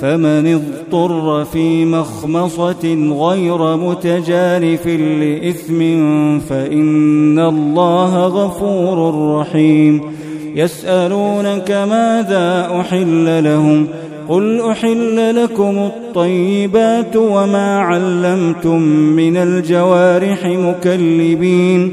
فمن اضطر في مخمصة غير متجانف لإثم فإن الله غفور رحيم. يسألونك ماذا أحل لهم؟ قل أحل لكم الطيبات وما علمتم من الجوارح مكلبين.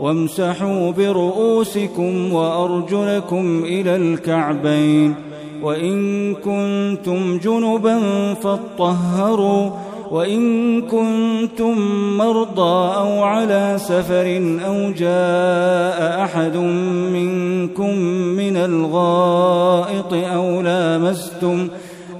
وامسحوا برؤوسكم وأرجلكم إلى الكعبين وإن كنتم جنبا فاطهروا وإن كنتم مرضى أو على سفر أو جاء أحد منكم من الغائط أو لامستم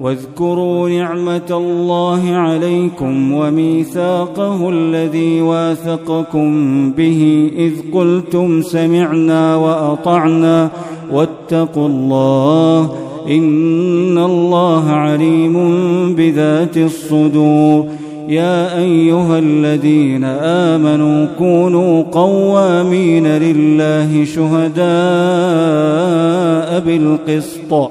واذكروا نعمة الله عليكم وميثاقه الذي واثقكم به إذ قلتم سمعنا وأطعنا واتقوا الله إن الله عليم بذات الصدور. يا أيها الذين آمنوا كونوا قوامين لله شهداء بالقسط.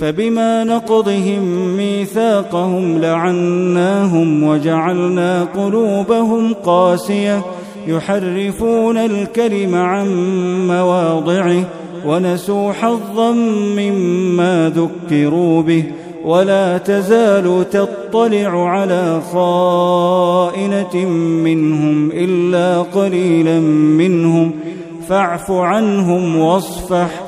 فبما نقضهم ميثاقهم لعناهم وجعلنا قلوبهم قاسية. يحرفون الكلم عن مواضعه ونسوا حظا مما ذكروا به. ولا تزال تطلع على خائنة منهم إلا قليلا منهم. فاعف عنهم واصفح.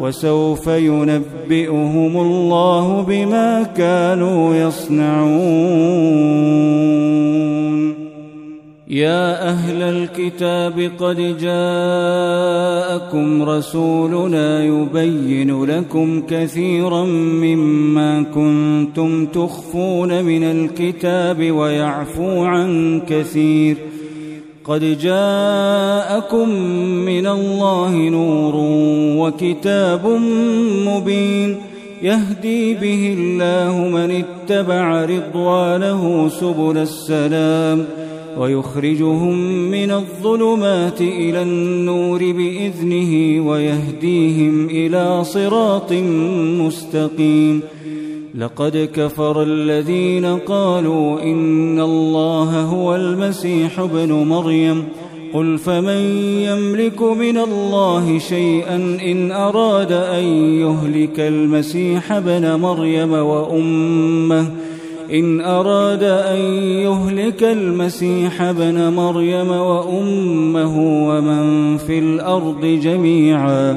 وسوف ينبئهم الله بما كانوا يصنعون. يا أهل الكتاب قد جاءكم رسولنا يبين لكم كثيرا مما كنتم تخفون من الكتاب ويعفو عن كثير قد جاءكم من الله نور وكتاب مبين يهدي به الله من اتبع رضوانه سبل السلام ويخرجهم من الظلمات إلى النور بإذنه ويهديهم إلى صراط مستقيم لقد كفر الذين قالوا إن الله هو المسيح ابن مريم. قل فمن يملك من الله شيئا إن أراد أن يهلك المسيح ابن مريم وأمه. إن أراد أن يهلك المسيح ابن مريم وأمه ومن في الأرض جميعاً.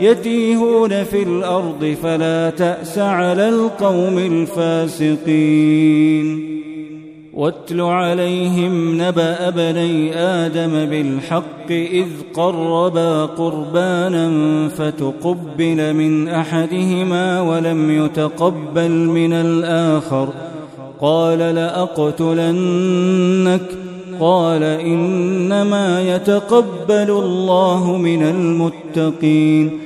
يتيهون في الأرض فلا تأس على القوم الفاسقين. واتل عليهم نبأ بني آدم بالحق إذ قربا قربانا فتقبل من أحدهما ولم يتقبل من الآخر. قال لأقتلنك. قال إنما يتقبل الله من المتقين.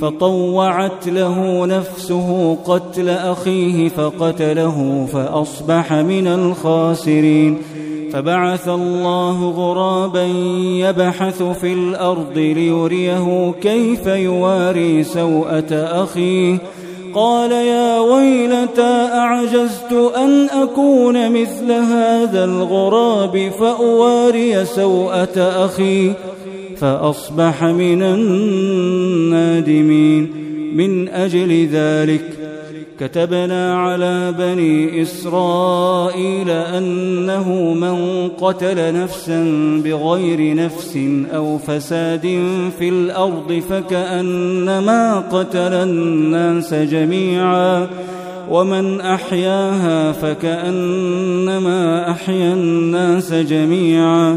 فطوعت له نفسه قتل أخيه فقتله فأصبح من الخاسرين فبعث الله غرابا يبحث في الأرض ليريه كيف يواري سوءة أخيه قال يا ويلتى أعجزت أن أكون مثل هذا الغراب فأواري سوءة أخي فأصبح من النادمين. من أجل ذلك كتبنا على بني إسرائيل أنه من قتل نفسا بغير نفس أو فساد في الأرض فكأنما قتل الناس جميعا ومن أحياها فكأنما أحيا الناس جميعا.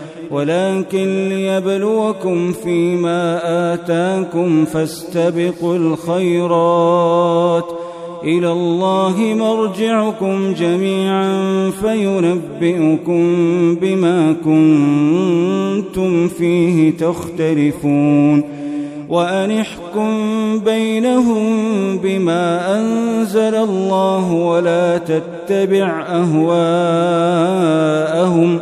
ولكن ليبلوكم فيما آتاكم فاستبقوا الخيرات. إلى الله مرجعكم جميعا فينبئكم بما كنتم فيه تختلفون. وأن احكم بينهم بما أنزل الله ولا تتبع أهواءهم ۖ.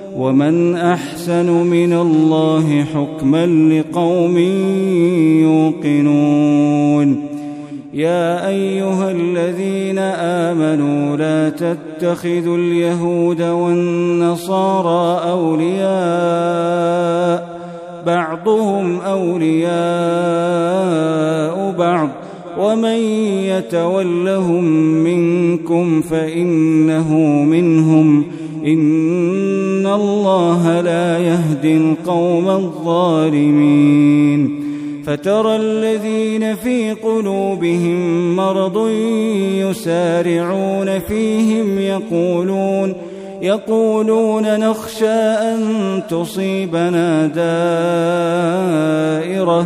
ومن أحسن من الله حكما لقوم يوقنون. يا أيها الذين آمنوا لا تتخذوا اليهود والنصارى أولياء بعضهم أولياء بعض. ومن يتولهم منكم فإنه منهم لا يهدي القوم الظالمين فترى الذين في قلوبهم مرض يسارعون فيهم يقولون يقولون نخشى أن تصيبنا دائرة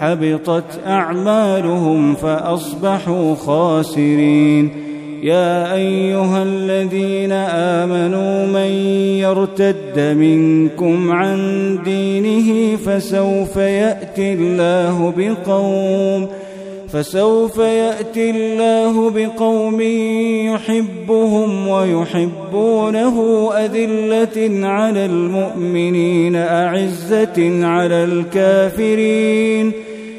حبطت أعمالهم فأصبحوا خاسرين. يا أيها الذين آمنوا من يرتد منكم عن دينه فسوف يأتي الله بقوم فسوف يأتي الله بقوم يحبهم ويحبونه أذلة على المؤمنين أعزة على الكافرين.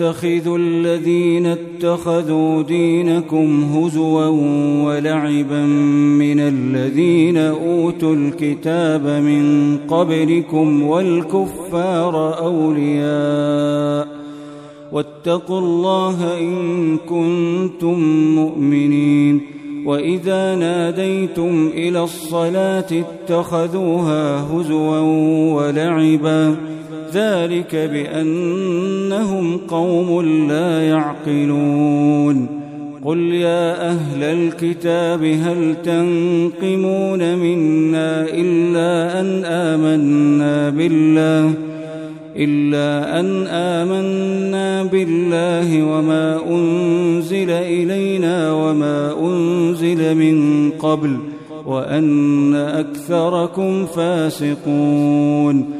تتخذوا الذين اتخذوا دينكم هزوا ولعبا من الذين أوتوا الكتاب من قبلكم والكفار أولياء واتقوا الله إن كنتم مؤمنين وإذا ناديتم إلى الصلاة اتخذوها هزوا ولعبا ذلك بأنهم قوم لا يعقلون. قل يا أهل الكتاب هل تنقمون منا إلا أن آمنا بالله؟ إلا أن آمنا بالله وما أنزل إلينا وما أنزل من قبل وأن أكثركم فاسقون.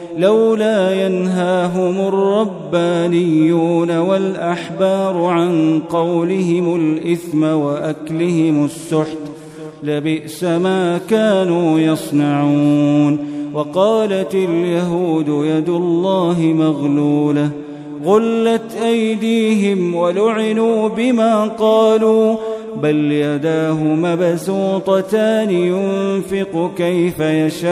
لولا ينهاهم الربانيون والأحبار عن قولهم الإثم وأكلهم السحت لبئس ما كانوا يصنعون وقالت اليهود يد الله مغلولة غلت أيديهم ولعنوا بما قالوا بل يداه مبسوطتان ينفق كيف يشاء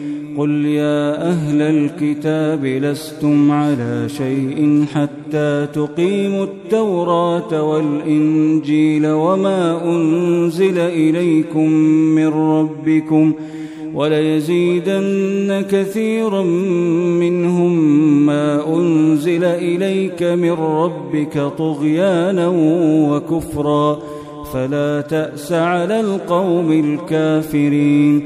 قل يا أهل الكتاب لستم على شيء حتى تقيموا التوراة والإنجيل وما أنزل إليكم من ربكم وليزيدن كثيرا منهم ما أنزل إليك من ربك طغيانا وكفرا فلا تأس على القوم الكافرين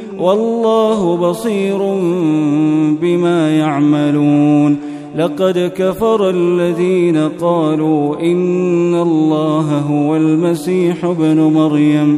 والله بصير بما يعملون. لقد كفر الذين قالوا إن الله هو المسيح ابن مريم.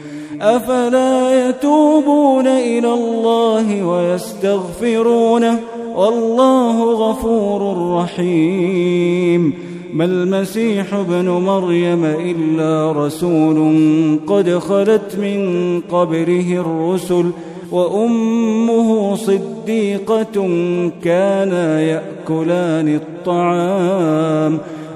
أفلا يتوبون إلى الله ويستغفرونه والله غفور رحيم ما المسيح ابن مريم إلا رسول قد خلت من قبره الرسل وأمه صديقة كانا يأكلان الطعام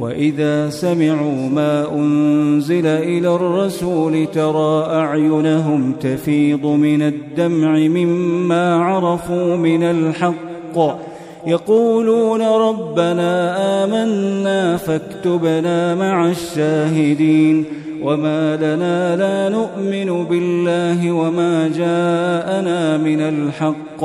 وإذا سمعوا ما أنزل إلى الرسول ترى أعينهم تفيض من الدمع مما عرفوا من الحق. يقولون ربنا آمنا فاكتبنا مع الشاهدين. وما لنا لا نؤمن بالله وما جاءنا من الحق.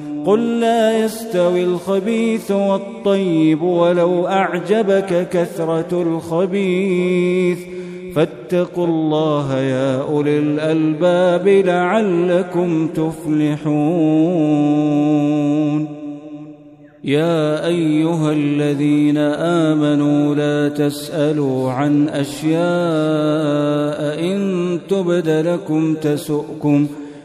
قل لا يستوي الخبيث والطيب ولو أعجبك كثرة الخبيث. فاتقوا الله يا أولي الألباب لعلكم تفلحون. يا أيها الذين آمنوا لا تسألوا عن أشياء إن تبد لكم تسؤكم ۖ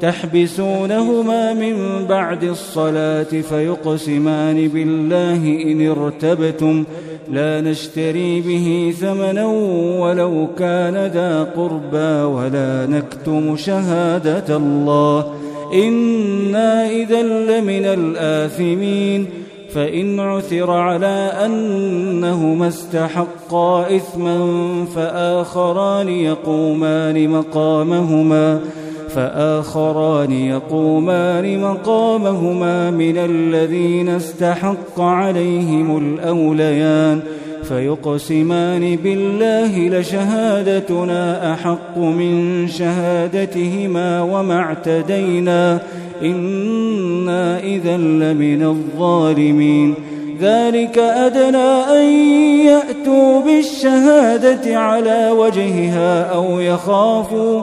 تحبسونهما من بعد الصلاة فيقسمان بالله إن ارتبتم لا نشتري به ثمنا ولو كان ذا قربى ولا نكتم شهادة الله. إنا إذا لمن الآثمين. فإن عثر على أنهما استحقا إثما فآخران يقومان مقامهما. فآخران يقومان مقامهما من الذين استحق عليهم الأوليان فيقسمان بالله لشهادتنا أحق من شهادتهما وما اعتدينا إنا إذا لمن الظالمين ذلك أدنى أن يأتوا بالشهادة على وجهها أو يخافوا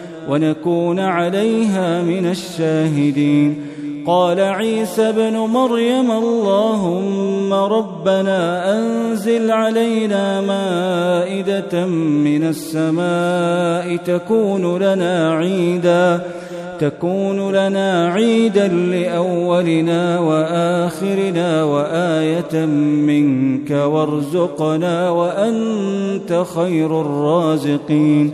ونكون عليها من الشاهدين. قال عيسى ابن مريم اللهم ربنا أنزل علينا مائدة من السماء تكون لنا عيدا تكون لنا عيدا لأولنا وآخرنا وآية منك وارزقنا وأنت خير الرازقين.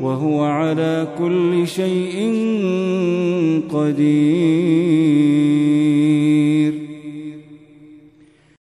وهو على كل شيء قدير.